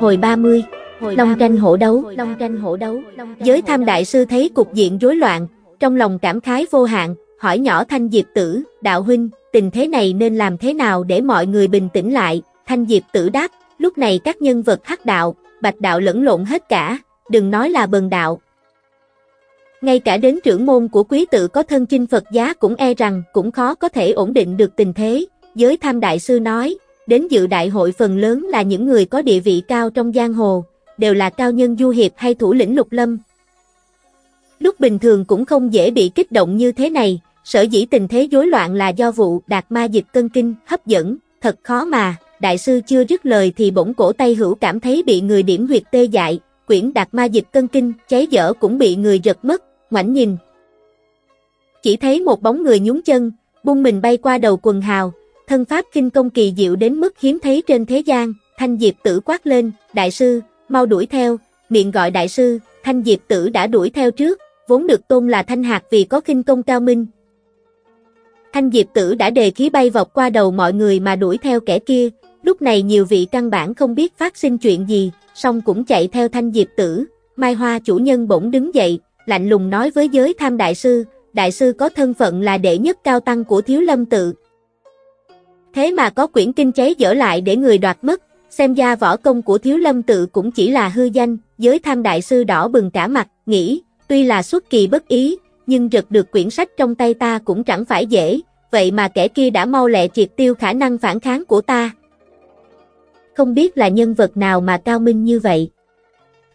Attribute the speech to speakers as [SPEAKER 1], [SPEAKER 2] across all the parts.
[SPEAKER 1] Hồi 30 Long tranh hổ đấu, Long tranh hổ đấu. Giới tham đại sư thấy cục diện rối loạn, trong lòng cảm khái vô hạn, hỏi nhỏ Thanh Diệp Tử, đạo huynh, tình thế này nên làm thế nào để mọi người bình tĩnh lại? Thanh Diệp Tử đáp, lúc này các nhân vật hắc đạo, bạch đạo lẫn lộn hết cả, đừng nói là bần đạo. Ngay cả đến trưởng môn của quý tự có thân chinh Phật giá cũng e rằng cũng khó có thể ổn định được tình thế. Giới tham đại sư nói, đến dự đại hội phần lớn là những người có địa vị cao trong giang hồ, đều là cao nhân du hiệp hay thủ lĩnh lục lâm. Lúc bình thường cũng không dễ bị kích động như thế này, sở dĩ tình thế rối loạn là do vụ đạt ma dịch cân kinh hấp dẫn, thật khó mà, đại sư chưa dứt lời thì bỗng cổ tay hữu cảm thấy bị người điểm huyệt tê dại, quyển đạt ma dịch cân kinh, cháy dở cũng bị người giật mất, ngoảnh nhìn. Chỉ thấy một bóng người nhún chân, bung mình bay qua đầu quần hào, thân pháp kinh công kỳ diệu đến mức hiếm thấy trên thế gian, thanh diệp tử quát lên, đại sư, mau đuổi theo, miệng gọi đại sư, thanh diệp tử đã đuổi theo trước, vốn được tôn là thanh hạt vì có kinh công cao minh. Thanh diệp tử đã đề khí bay vọc qua đầu mọi người mà đuổi theo kẻ kia, lúc này nhiều vị căn bản không biết phát sinh chuyện gì, song cũng chạy theo thanh diệp tử, Mai Hoa chủ nhân bỗng đứng dậy, lạnh lùng nói với giới tham đại sư, đại sư có thân phận là đệ nhất cao tăng của thiếu lâm tự. Thế mà có quyển kinh cháy dở lại để người đoạt mất, Xem ra võ công của thiếu lâm tự cũng chỉ là hư danh, giới tham đại sư đỏ bừng cả mặt, nghĩ, tuy là xuất kỳ bất ý, nhưng rực được quyển sách trong tay ta cũng chẳng phải dễ, vậy mà kẻ kia đã mau lẹ triệt tiêu khả năng phản kháng của ta. Không biết là nhân vật nào mà cao minh như vậy.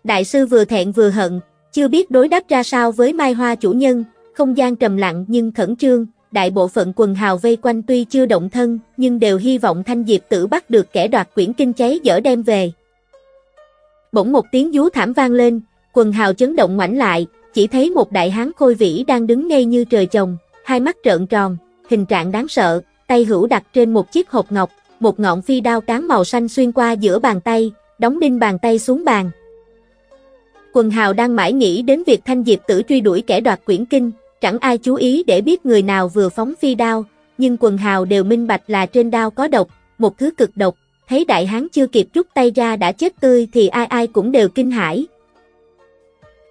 [SPEAKER 1] Đại sư vừa thẹn vừa hận, chưa biết đối đáp ra sao với Mai Hoa chủ nhân, không gian trầm lặng nhưng khẩn trương, đại bộ phận quần hào vây quanh tuy chưa động thân, nhưng đều hy vọng Thanh Diệp Tử bắt được kẻ đoạt quyển kinh cháy dở đem về. Bỗng một tiếng vú thảm vang lên, quần hào chấn động ngoảnh lại, chỉ thấy một đại hán khôi vĩ đang đứng ngay như trời trồng, hai mắt trợn tròn, hình trạng đáng sợ, tay hữu đặt trên một chiếc hộp ngọc, một ngọn phi đao cán màu xanh xuyên qua giữa bàn tay, đóng đinh bàn tay xuống bàn. Quần hào đang mãi nghĩ đến việc Thanh Diệp Tử truy đuổi kẻ đoạt quyển kinh, Chẳng ai chú ý để biết người nào vừa phóng phi đao, nhưng quần hào đều minh bạch là trên đao có độc, một thứ cực độc, thấy đại hán chưa kịp rút tay ra đã chết tươi thì ai ai cũng đều kinh hãi.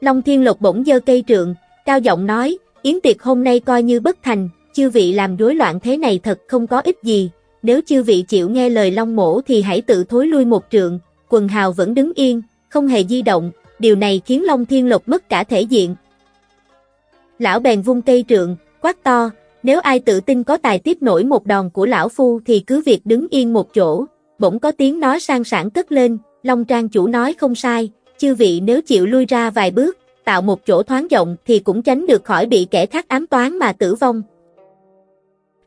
[SPEAKER 1] Long Thiên Lộc bỗng giơ cây trượng, cao giọng nói, yến tiệc hôm nay coi như bất thành, chư vị làm rối loạn thế này thật không có ích gì, nếu chư vị chịu nghe lời Long Mổ thì hãy tự thối lui một trượng, quần hào vẫn đứng yên, không hề di động, điều này khiến Long Thiên Lộc mất cả thể diện, Lão bèn vung cây trượng, quát to, nếu ai tự tin có tài tiếp nổi một đòn của lão phu thì cứ việc đứng yên một chỗ. Bỗng có tiếng nói sang sảng cất lên, Long Trang chủ nói không sai, chư vị nếu chịu lui ra vài bước, tạo một chỗ thoáng rộng thì cũng tránh được khỏi bị kẻ khác ám toán mà tử vong.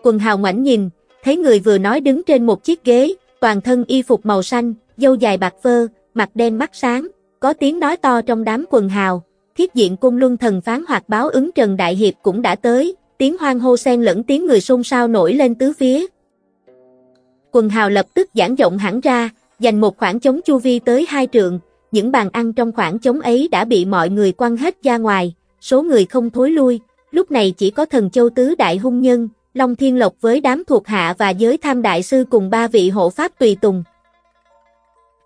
[SPEAKER 1] Quần hào ngoảnh nhìn, thấy người vừa nói đứng trên một chiếc ghế, toàn thân y phục màu xanh, dâu dài bạc phơ, mặt đen mắt sáng, có tiếng nói to trong đám quần hào, thiết diện cung luân thần phán hoặc báo ứng Trần Đại Hiệp cũng đã tới, tiếng hoang hô xen lẫn tiếng người xôn xao nổi lên tứ phía. Quần hào lập tức giãn rộng hẳn ra, dành một khoảng trống chu vi tới hai trượng, những bàn ăn trong khoảng trống ấy đã bị mọi người quăng hết ra ngoài, số người không thối lui, lúc này chỉ có thần châu tứ đại hung nhân, Long Thiên Lộc với đám thuộc hạ và giới tham đại sư cùng ba vị hộ pháp tùy tùng.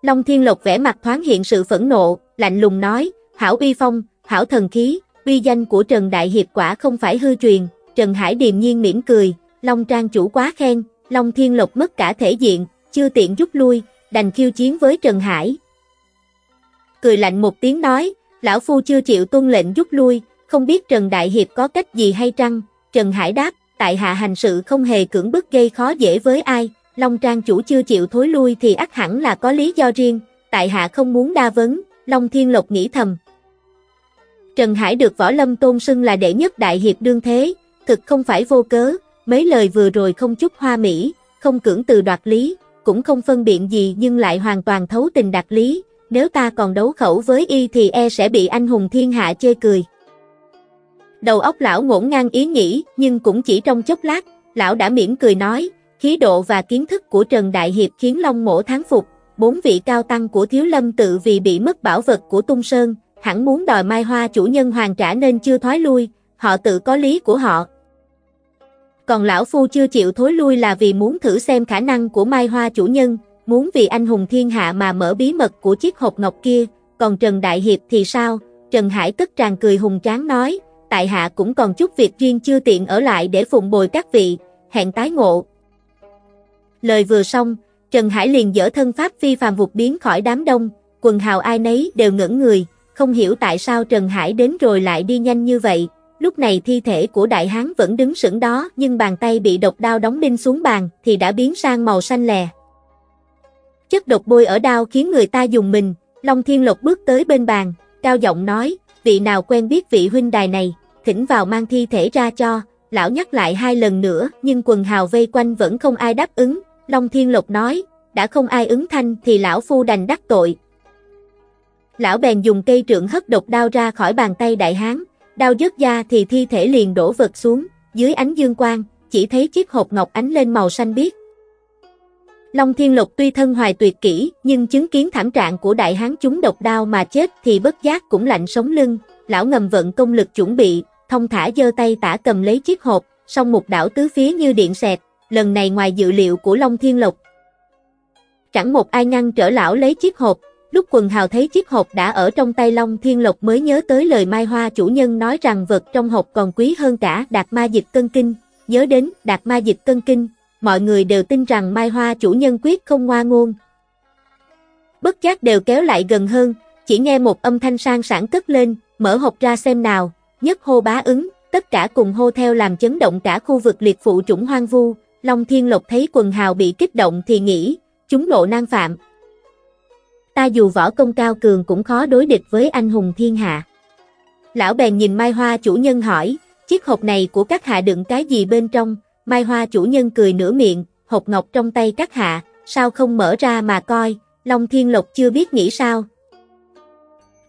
[SPEAKER 1] Long Thiên Lộc vẽ mặt thoáng hiện sự phẫn nộ, lạnh lùng nói, Hảo Uy Phong, hảo thần khí, uy danh của Trần Đại Hiệp quả không phải hư truyền, Trần Hải điềm nhiên mỉm cười, Long Trang chủ quá khen, Long Thiên Lộc mất cả thể diện, chưa tiện rút lui, đành khiêu chiến với Trần Hải. Cười lạnh một tiếng nói, lão phu chưa chịu tuân lệnh rút lui, không biết Trần Đại Hiệp có cách gì hay trăng, Trần Hải đáp, tại hạ hành sự không hề cưỡng bức gây khó dễ với ai, Long Trang chủ chưa chịu thối lui thì ắt hẳn là có lý do riêng, tại hạ không muốn đa vấn, Long Thiên Lộc nghĩ thầm. Trần Hải được Võ Lâm tôn xưng là đệ nhất đại hiệp đương thế, thực không phải vô cớ, mấy lời vừa rồi không chút hoa mỹ, không cưỡng từ đoạt lý, cũng không phân biện gì nhưng lại hoàn toàn thấu tình đạt lý, nếu ta còn đấu khẩu với y thì e sẽ bị anh hùng thiên hạ chê cười. Đầu óc lão ngổn ngang ý nghĩ, nhưng cũng chỉ trong chốc lát, lão đã mỉm cười nói, khí độ và kiến thức của Trần Đại Hiệp khiến Long Mổ thắng phục, bốn vị cao tăng của Thiếu Lâm tự vì bị mất bảo vật của Tung Sơn, hẳn muốn đòi Mai Hoa chủ nhân hoàn trả nên chưa thoái lui, họ tự có lý của họ. Còn lão phu chưa chịu thối lui là vì muốn thử xem khả năng của Mai Hoa chủ nhân, muốn vì anh hùng thiên hạ mà mở bí mật của chiếc hộp ngọc kia, còn Trần Đại Hiệp thì sao? Trần Hải tức tràn cười hùng tráng nói, tại hạ cũng còn chút việc riêng chưa tiện ở lại để phụng bồi các vị, hẹn tái ngộ. Lời vừa xong, Trần Hải liền dở thân pháp phi phàm vụt biến khỏi đám đông, quần hào ai nấy đều ngẩn người, không hiểu tại sao Trần Hải đến rồi lại đi nhanh như vậy. Lúc này thi thể của đại hán vẫn đứng sững đó, nhưng bàn tay bị độc đao đóng đinh xuống bàn thì đã biến sang màu xanh lè. Chất độc bôi ở đao khiến người ta dùng mình, Long Thiên Lộc bước tới bên bàn, cao giọng nói, vị nào quen biết vị huynh đài này, thỉnh vào mang thi thể ra cho, lão nhắc lại hai lần nữa, nhưng quần hào vây quanh vẫn không ai đáp ứng, Long Thiên Lộc nói, đã không ai ứng thanh thì lão phu đành đắc tội. Lão bèn dùng cây trượng hất độc đao ra khỏi bàn tay đại hán, đao dứt ra thì thi thể liền đổ vật xuống, dưới ánh dương quang, chỉ thấy chiếc hộp ngọc ánh lên màu xanh biếc. Long Thiên Lộc tuy thân hoài tuyệt kỹ, nhưng chứng kiến thảm trạng của đại hán chúng độc đao mà chết thì bất giác cũng lạnh sống lưng, lão ngầm vận công lực chuẩn bị, thông thả giơ tay tả cầm lấy chiếc hộp, song một đảo tứ phía như điện xẹt, lần này ngoài dự liệu của Long Thiên Lộc. Chẳng một ai ngăn trở lão lấy chiếc hộp, lúc quần hào thấy chiếc hộp đã ở trong tay Long Thiên Lộc mới nhớ tới lời Mai Hoa chủ nhân nói rằng vật trong hộp còn quý hơn cả đạt ma dịch cân kinh, nhớ đến đạt ma dịch cân kinh, mọi người đều tin rằng Mai Hoa chủ nhân quyết không ngoa ngôn. Bất giác đều kéo lại gần hơn, chỉ nghe một âm thanh sang sảng cất lên, mở hộp ra xem nào, nhất hô bá ứng, tất cả cùng hô theo làm chấn động cả khu vực liệt phụ chủng hoang vu, Long Thiên Lộc thấy quần hào bị kích động thì nghĩ, chúng lộ nan phạm. Ta dù võ công cao cường cũng khó đối địch với anh hùng thiên hạ. Lão bèn nhìn Mai Hoa chủ nhân hỏi, chiếc hộp này của các hạ đựng cái gì bên trong, Mai Hoa chủ nhân cười nửa miệng, hộp ngọc trong tay các hạ, sao không mở ra mà coi, Long Thiên Lộc chưa biết nghĩ sao.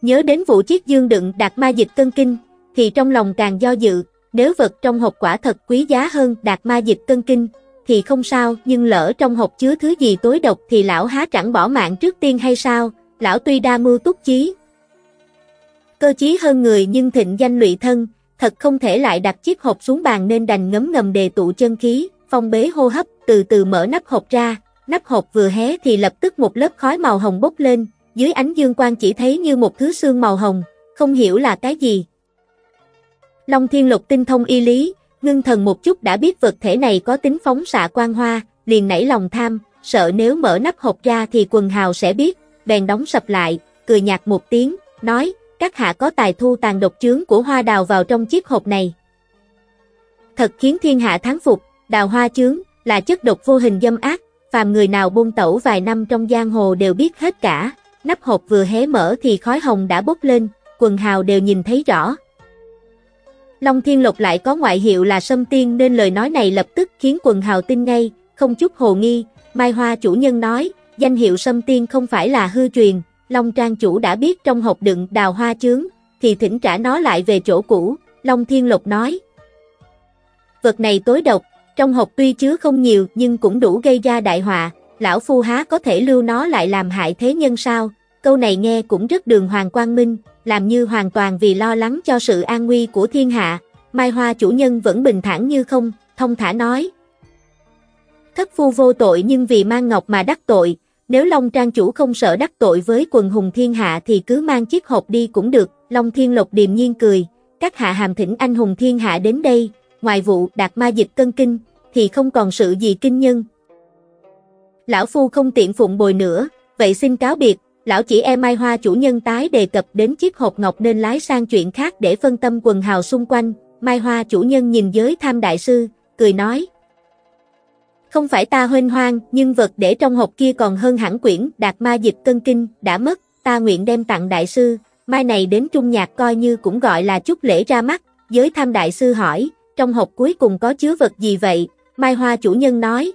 [SPEAKER 1] Nhớ đến vụ chiếc dương đựng đạt ma dịch cân kinh, thì trong lòng càng do dự, nếu vật trong hộp quả thật quý giá hơn đạt ma dịch cân kinh, thì không sao, nhưng lỡ trong hộp chứa thứ gì tối độc thì lão há chẳng bỏ mạng trước tiên hay sao, lão tuy đa mưu túc chí. Cơ chí hơn người nhưng thịnh danh lụy thân, thật không thể lại đặt chiếc hộp xuống bàn nên đành ngấm ngầm đề tụ chân khí, phong bế hô hấp, từ từ mở nắp hộp ra, nắp hộp vừa hé thì lập tức một lớp khói màu hồng bốc lên, dưới ánh dương quang chỉ thấy như một thứ xương màu hồng, không hiểu là cái gì. Long Thiên Lục tinh thông y lý, ngưng thần một chút đã biết vật thể này có tính phóng xạ quang hoa, liền nảy lòng tham, sợ nếu mở nắp hộp ra thì quần hào sẽ biết, bèn đóng sập lại, cười nhạt một tiếng, nói, các hạ có tài thu tàn độc chướng của hoa đào vào trong chiếc hộp này. Thật khiến thiên hạ thắng phục, đào hoa chướng, là chất độc vô hình dâm ác, phàm người nào buông tẩu vài năm trong giang hồ đều biết hết cả, nắp hộp vừa hé mở thì khói hồng đã bốc lên, quần hào đều nhìn thấy rõ, Long Thiên Lộc lại có ngoại hiệu là Sâm Tiên nên lời nói này lập tức khiến quần hào tin ngay, không chút hồ nghi. Mai Hoa chủ nhân nói, danh hiệu Sâm Tiên không phải là hư truyền, Long Trang chủ đã biết trong hộp đựng đào hoa chướng, thì thỉnh trả nó lại về chỗ cũ, Long Thiên Lộc nói. Vật này tối độc, trong hộp tuy chứa không nhiều nhưng cũng đủ gây ra đại họa, lão phu há có thể lưu nó lại làm hại thế nhân sao, câu này nghe cũng rất đường hoàng quang minh, làm như hoàn toàn vì lo lắng cho sự an nguy của thiên hạ, Mai Hoa chủ nhân vẫn bình thản như không, thông thả nói. Thất phu vô tội nhưng vì mang ngọc mà đắc tội, nếu Long Trang chủ không sợ đắc tội với quần hùng thiên hạ thì cứ mang chiếc hộp đi cũng được, Long Thiên Lộc điềm nhiên cười, các hạ hàm thỉnh anh hùng thiên hạ đến đây, ngoài vụ đạt ma dịch cân kinh, thì không còn sự gì kinh nhân. Lão Phu không tiện phụng bồi nữa, vậy xin cáo biệt, lão chỉ e Mai Hoa chủ nhân tái đề cập đến chiếc hộp ngọc nên lái sang chuyện khác để phân tâm quần hào xung quanh, Mai Hoa chủ nhân nhìn giới tham đại sư, cười nói. Không phải ta huynh hoang, nhưng vật để trong hộp kia còn hơn hẳn quyển Đạt Ma Dịch Cân Kinh, đã mất, ta nguyện đem tặng đại sư, mai này đến trung nhạc coi như cũng gọi là chút lễ ra mắt, giới tham đại sư hỏi, trong hộp cuối cùng có chứa vật gì vậy, Mai Hoa chủ nhân nói.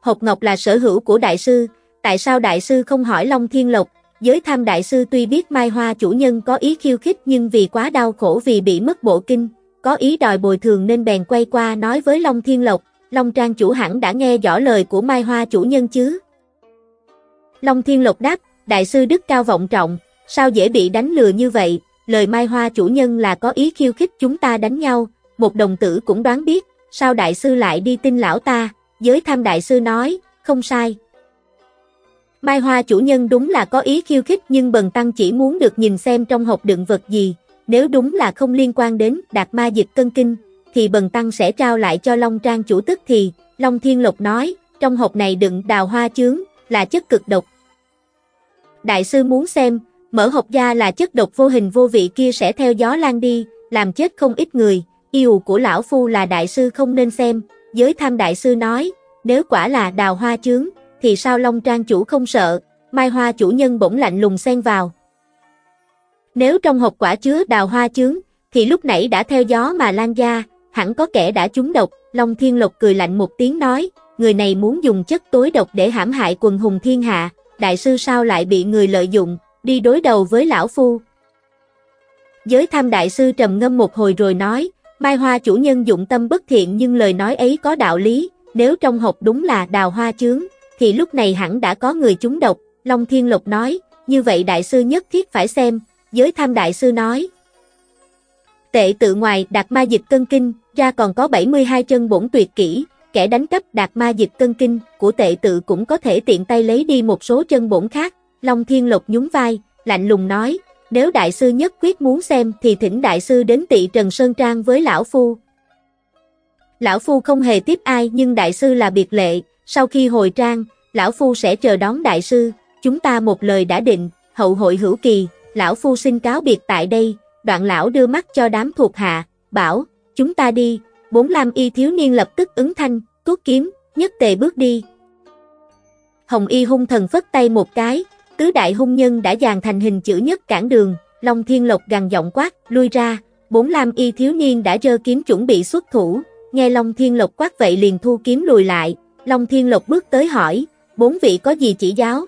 [SPEAKER 1] Hộp ngọc là sở hữu của đại sư, tại sao đại sư không hỏi Long Thiên Lộc, giới tham đại sư tuy biết Mai Hoa chủ nhân có ý khiêu khích nhưng vì quá đau khổ vì bị mất bộ kinh, có ý đòi bồi thường nên bèn quay qua nói với Long Thiên Lộc, Long Trang chủ hẳn đã nghe rõ lời của Mai Hoa chủ nhân chứ. Long Thiên Lộc đáp, đại sư đức cao vọng trọng, sao dễ bị đánh lừa như vậy, lời Mai Hoa chủ nhân là có ý khiêu khích chúng ta đánh nhau, một đồng tử cũng đoán biết, sao đại sư lại đi tin lão ta, giới tham đại sư nói, không sai. Mai Hoa chủ nhân đúng là có ý khiêu khích nhưng bần tăng chỉ muốn được nhìn xem trong hộp đựng vật gì, nếu đúng là không liên quan đến đạt ma dịch cân kinh, thì bần tăng sẽ trao lại cho Long Trang chủ tức thì, Long Thiên Lộc nói, trong hộp này đựng đào hoa chướng, là chất cực độc. Đại sư muốn xem, mở hộp ra là chất độc vô hình vô vị kia sẽ theo gió lan đi, làm chết không ít người, yêu của lão phu là đại sư không nên xem, giới tham đại sư nói, nếu quả là đào hoa chướng, thì sao Long Trang chủ không sợ, mai hoa chủ nhân bỗng lạnh lùng xen vào. Nếu trong hộp quả chứa đào hoa chướng, thì lúc nãy đã theo gió mà lan ra, hẳn có kẻ đã trúng độc, Long Thiên Lộc cười lạnh một tiếng nói, người này muốn dùng chất tối độc để hãm hại quần hùng thiên hạ, đại sư sao lại bị người lợi dụng, đi đối đầu với lão phu. Giới tham đại sư trầm ngâm một hồi rồi nói, Mai Hoa chủ nhân dụng tâm bất thiện nhưng lời nói ấy có đạo lý, nếu trong hộp đúng là đào hoa chướng, thì lúc này hẳn đã có người trúng độc, Long Thiên Lộc nói, như vậy đại sư nhất thiết phải xem, giới tham đại sư nói. Tệ tự ngoài đạt ma dịch cân kinh, ra còn có 72 chân bổn tuyệt kỹ, kẻ đánh cắp đạt ma dịch cân kinh của tệ tự cũng có thể tiện tay lấy đi một số chân bổn khác. Long Thiên Lộc nhún vai, lạnh lùng nói, nếu đại sư nhất quyết muốn xem thì thỉnh đại sư đến tị Trần Sơn Trang với lão phu. Lão phu không hề tiếp ai nhưng đại sư là biệt lệ, sau khi hồi trang, lão phu sẽ chờ đón đại sư, chúng ta một lời đã định, hậu hội hữu kỳ, lão phu xin cáo biệt tại đây, đoạn lão đưa mắt cho đám thuộc hạ, bảo, chúng ta đi, bốn lam y thiếu niên lập tức ứng thanh, cốt kiếm, nhất tề bước đi. Hồng y hung thần phất tay một cái, tứ đại hung nhân đã dàn thành hình chữ nhất cản đường, Long Thiên Lộc gằn giọng quát, lui ra, bốn lam y thiếu niên đã rơ kiếm chuẩn bị xuất thủ, nghe Long Thiên Lộc quát vậy liền thu kiếm lùi lại, Long Thiên Lộc bước tới hỏi, bốn vị có gì chỉ giáo?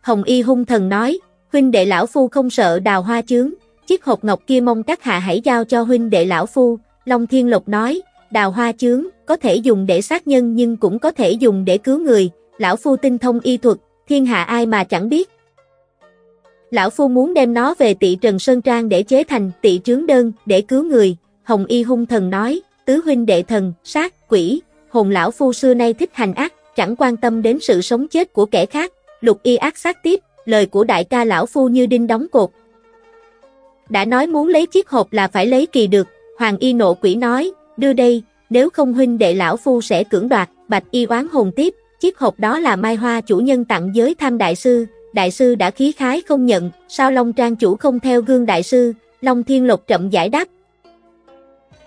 [SPEAKER 1] Hồng y hung thần nói, huynh đệ lão phu không sợ đào hoa chướng, chiếc hộp ngọc kia mong các hạ hãy giao cho huynh đệ lão phu, Long Thiên Lộc nói, đào hoa chướng, có thể dùng để sát nhân nhưng cũng có thể dùng để cứu người, lão phu tinh thông y thuật, thiên hạ ai mà chẳng biết. Lão phu muốn đem nó về tị Trần Sơn Trang để chế thành tị trướng đơn để cứu người, Hồng Y hung thần nói, tứ huynh đệ thần, sát, quỷ, hồn lão phu xưa nay thích hành ác, chẳng quan tâm đến sự sống chết của kẻ khác, lục y ác sát tiếp, lời của đại ca lão phu như đinh đóng cột. Đã nói muốn lấy chiếc hộp là phải lấy kỳ được, Hoàng y nộ quỷ nói, đưa đây, nếu không huynh đệ lão phu sẽ cưỡng đoạt, bạch y oán hồn tiếp, chiếc hộp đó là mai hoa chủ nhân tặng giới tham đại sư, đại sư đã khí khái không nhận, sao Long Trang chủ không theo gương đại sư, Long Thiên Lộc chậm giải đáp.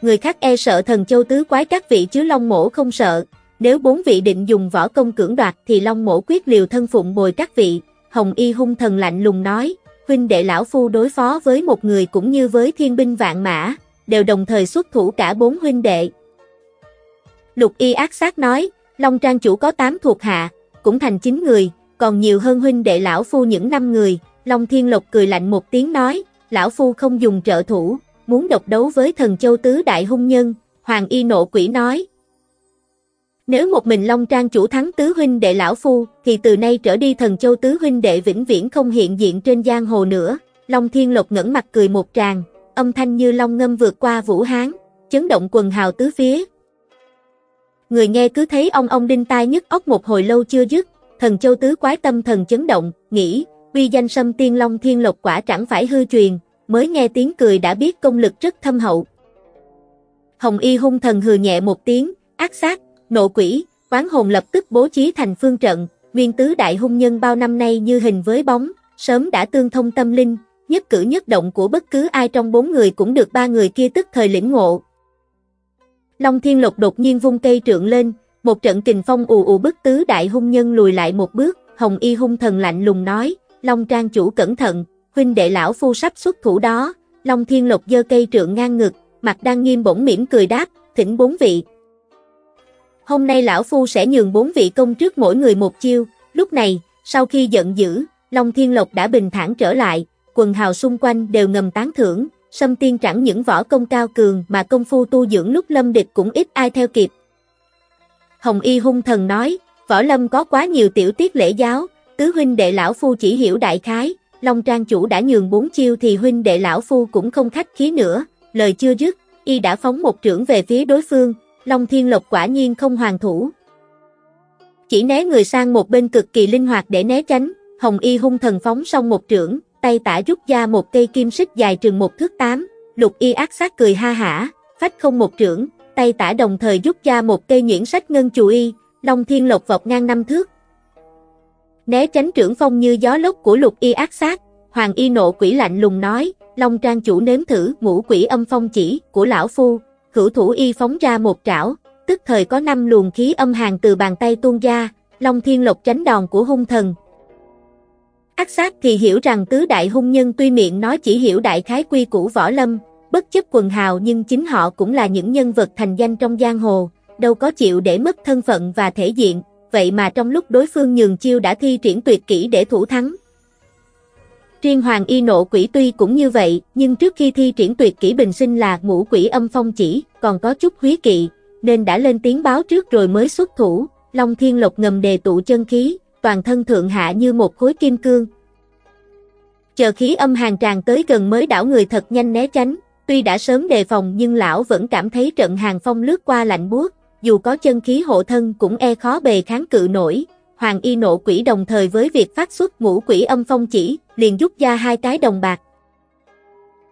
[SPEAKER 1] Người khác e sợ thần châu tứ quái các vị chứ Long Mổ không sợ, nếu bốn vị định dùng võ công cưỡng đoạt thì Long Mổ quyết liều thân phụng bồi các vị, Hồng Y hung thần lạnh lùng nói, huynh đệ lão phu đối phó với một người cũng như với thiên binh vạn mã, đều đồng thời xuất thủ cả bốn huynh đệ. Lục Y ác sát nói, Long Trang chủ có 8 thuộc hạ, cũng thành 9 người, còn nhiều hơn huynh đệ lão phu những năm người, Long Thiên Lộc cười lạnh một tiếng nói, lão phu không dùng trợ thủ, muốn độc đấu với thần châu tứ đại hung nhân, Hoàng Y nộ quỷ nói. Nếu một mình Long Trang chủ thắng tứ huynh đệ lão phu, thì từ nay trở đi thần châu tứ huynh đệ vĩnh viễn không hiện diện trên giang hồ nữa. Long Thiên Lộc ngẩng mặt cười một tràng, âm thanh như long ngâm vượt qua vũ hán, chấn động quần hào tứ phía, Người nghe cứ thấy ông ông đinh tai nhức óc một hồi lâu chưa dứt, thần châu tứ quái tâm thần chấn động, nghĩ, uy danh sâm tiên long thiên lộc quả chẳng phải hư truyền, mới nghe tiếng cười đã biết công lực rất thâm hậu. Hồng Y hung thần hừ nhẹ một tiếng, ác sát, nộ quỷ, quán hồn lập tức bố trí thành phương trận, nguyên tứ đại hung nhân bao năm nay như hình với bóng, sớm đã tương thông tâm linh, nhất cử nhất động của bất cứ ai trong bốn người cũng được ba người kia tức thời lĩnh ngộ. Long Thiên Lộc đột nhiên vung cây trượng lên, một trận kình phong ù ù bức tứ đại hung nhân lùi lại một bước, Hồng Y hung thần lạnh lùng nói, Long Trang chủ cẩn thận, huynh đệ lão phu sắp xuất thủ đó, Long Thiên Lộc giơ cây trượng ngang ngực, mặt đang nghiêm bỗng mỉm cười đáp, thỉnh bốn vị. Hôm nay lão phu sẽ nhường bốn vị công trước mỗi người một chiêu, lúc này, sau khi giận dữ, Long Thiên Lộc đã bình thản trở lại, quần hào xung quanh đều ngầm tán thưởng, Sâm Tiên chẳng những võ công cao cường mà công phu tu dưỡng lúc lâm địch cũng ít ai theo kịp. Hồng Y hung thần nói, võ lâm có quá nhiều tiểu tiết lễ giáo, tứ huynh đệ lão phu chỉ hiểu đại khái, Long Trang chủ đã nhường bốn chiêu thì huynh đệ lão phu cũng không khách khí nữa, lời chưa dứt, y đã phóng một trưởng về phía đối phương, Long Thiên Lộc quả nhiên không hoàn thủ. Chỉ né người sang một bên cực kỳ linh hoạt để né tránh, Hồng Y hung thần phóng xong một trưởng, tay tả rút ra một cây kim xích dài trường một thước tám, lục y ác sát cười ha hả, phách không một trưởng, tay tả đồng thời rút ra một cây nhuyễn sách ngân chù y, Long Thiên Lộc vọc ngang năm thước. Né tránh trưởng phong như gió lốc của lục y ác sát, Hoàng y nộ quỷ lạnh lùng nói, Long Trang chủ nếm thử ngũ quỷ âm phong chỉ của lão phu, hữu thủ y phóng ra một trảo, tức thời có năm luồng khí âm hàn từ bàn tay tuôn ra, Long Thiên Lộc tránh đòn của hung thần. Ác sát thì hiểu rằng tứ đại hung nhân tuy miệng nói chỉ hiểu đại khái quy củ võ lâm, bất chấp quần hào nhưng chính họ cũng là những nhân vật thành danh trong giang hồ, đâu có chịu để mất thân phận và thể diện, vậy mà trong lúc đối phương nhường chiêu đã thi triển tuyệt kỹ để thủ thắng. Riêng Hoàng Y nộ quỷ tuy cũng như vậy, nhưng trước khi thi triển tuyệt kỹ bình sinh là ngũ quỷ âm phong chỉ, còn có chút húy kỵ, nên đã lên tiếng báo trước rồi mới xuất thủ, Long Thiên Lộc ngầm đề tụ chân khí, toàn thân thượng hạ như một khối kim cương. Chờ khí âm hàng tràn tới gần mới đảo người thật nhanh né tránh, tuy đã sớm đề phòng nhưng lão vẫn cảm thấy trận hàng phong lướt qua lạnh buốt, dù có chân khí hộ thân cũng e khó bề kháng cự nổi. Hoàng y nộ quỷ đồng thời với việc phát xuất ngũ quỷ âm phong chỉ, liền rút ra hai cái đồng bạc.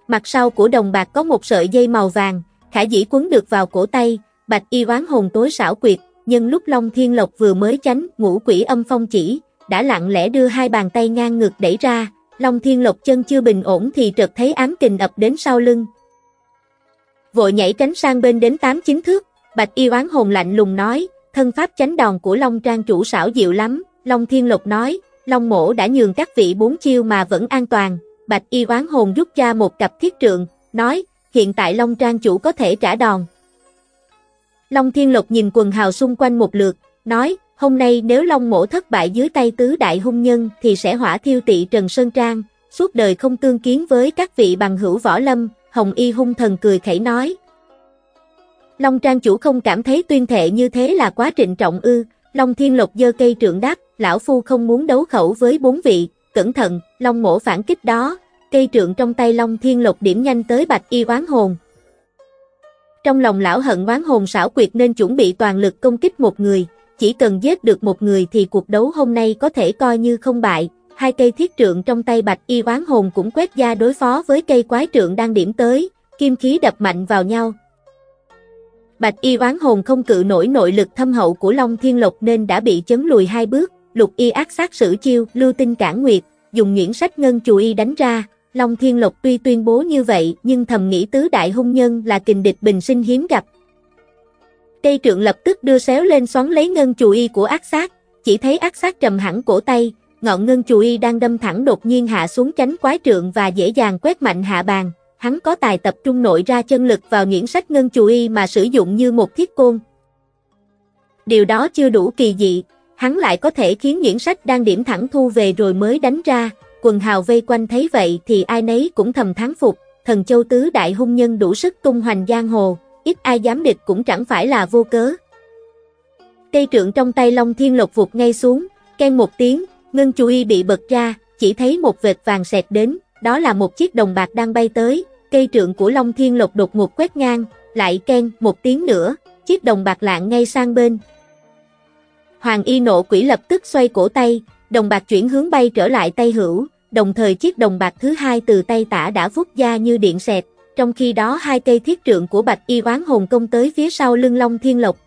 [SPEAKER 1] Mặt sau của đồng bạc có một sợi dây màu vàng, khả dĩ quấn được vào cổ tay, bạch y oán hồn tối xảo quyệt, nhưng lúc Long Thiên Lộc vừa mới tránh ngũ quỷ âm phong chỉ, đã lặng lẽ đưa hai bàn tay ngang ngực đẩy ra, Long Thiên Lộc chân chưa bình ổn thì trật thấy ám kình ập đến sau lưng. Vội nhảy tránh sang bên đến 8-9 thước, Bạch Y oán hồn lạnh lùng nói, thân pháp chánh đòn của Long Trang chủ xảo diệu lắm, Long Thiên Lộc nói, Long Mổ đã nhường các vị bốn chiêu mà vẫn an toàn, Bạch Y oán hồn rút ra một cặp thiết trượng, nói, hiện tại Long Trang chủ có thể trả đòn. Long Thiên Lộc nhìn quần hào xung quanh một lượt, nói, hôm nay nếu Long Mổ thất bại dưới tay tứ đại hung nhân thì sẽ hỏa thiêu tị Trần Sơn Trang, suốt đời không tương kiến với các vị bằng hữu võ lâm, Hồng Y hung thần cười khẩy nói. Long Trang chủ không cảm thấy tuyên thệ như thế là quá trịnh trọng ư, Long Thiên Lộc giơ cây trượng đáp, lão phu không muốn đấu khẩu với bốn vị, cẩn thận, Long mổ phản kích đó, cây trượng trong tay Long Thiên Lộc điểm nhanh tới bạch y oán hồn. Trong lòng lão hận oán hồn xảo quyệt nên chuẩn bị toàn lực công kích một người, chỉ cần giết được một người thì cuộc đấu hôm nay có thể coi như không bại, hai cây thiết trượng trong tay bạch y oán hồn cũng quét ra đối phó với cây quái trượng đang điểm tới, kim khí đập mạnh vào nhau. Bạch y oán hồn không cự nổi nội lực thâm hậu của Long Thiên Lộc nên đã bị chấn lùi hai bước, lục y ác sát sử chiêu, lưu tinh cản nguyệt, dùng nhuyễn sách ngân chù y đánh ra. Long Thiên Lộc tuy tuyên bố như vậy nhưng thầm nghĩ tứ đại hung nhân là kình địch bình sinh hiếm gặp. Cây trượng lập tức đưa xéo lên xoắn lấy ngân chù y của ác sát, chỉ thấy ác sát trầm hẳn cổ tay, ngọn ngân chù y đang đâm thẳng đột nhiên hạ xuống tránh quái trượng và dễ dàng quét mạnh hạ bàn hắn có tài tập trung nội ra chân lực vào nghiễn sách ngân chù y mà sử dụng như một thiết côn. Điều đó chưa đủ kỳ dị, hắn lại có thể khiến nghiễn sách đang điểm thẳng thu về rồi mới đánh ra, quần hào vây quanh thấy vậy thì ai nấy cũng thầm thắng phục, thần châu tứ đại hung nhân đủ sức tung hoành giang hồ, ít ai dám địch cũng chẳng phải là vô cớ. Cây trượng trong tay Long Thiên Lộc vụt ngay xuống, ken một tiếng, ngân chù y bị bật ra, chỉ thấy một vệt vàng xẹt đến, đó là một chiếc đồng bạc đang bay tới, cây trượng của Long Thiên Lộc đột ngột quét ngang, lại ken một tiếng nữa, chiếc đồng bạc lạng ngay sang bên. Hoàng y nộ quỷ lập tức xoay cổ tay, đồng bạc chuyển hướng bay trở lại tay hữu, đồng thời chiếc đồng bạc thứ hai từ tay tả đã vút ra như điện xẹt, trong khi đó hai cây thiết trượng của Bạch Y oán hồn công tới phía sau lưng Long Thiên Lộc.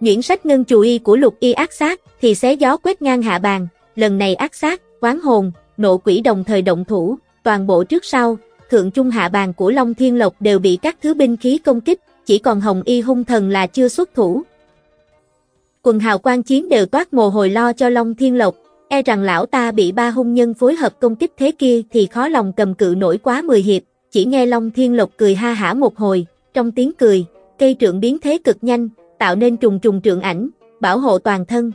[SPEAKER 1] Nhuyễn sách ngân chủ y của lục y ác sát, thì xé gió quét ngang hạ bàn, lần này ác sát, oán hồn, nộ quỷ đồng thời động thủ, toàn bộ trước sau, thượng trung hạ bàn của Long Thiên Lộc đều bị các thứ binh khí công kích, chỉ còn hồng y hung thần là chưa xuất thủ. Quần hào quan chiến đều toát mồ hôi lo cho Long Thiên Lộc, e rằng lão ta bị ba hung nhân phối hợp công kích thế kia thì khó lòng cầm cự nổi quá 10 hiệp, chỉ nghe Long Thiên Lộc cười ha hả một hồi, trong tiếng cười, cây trượng biến thế cực nhanh, tạo nên trùng trùng trượng ảnh, bảo hộ toàn thân.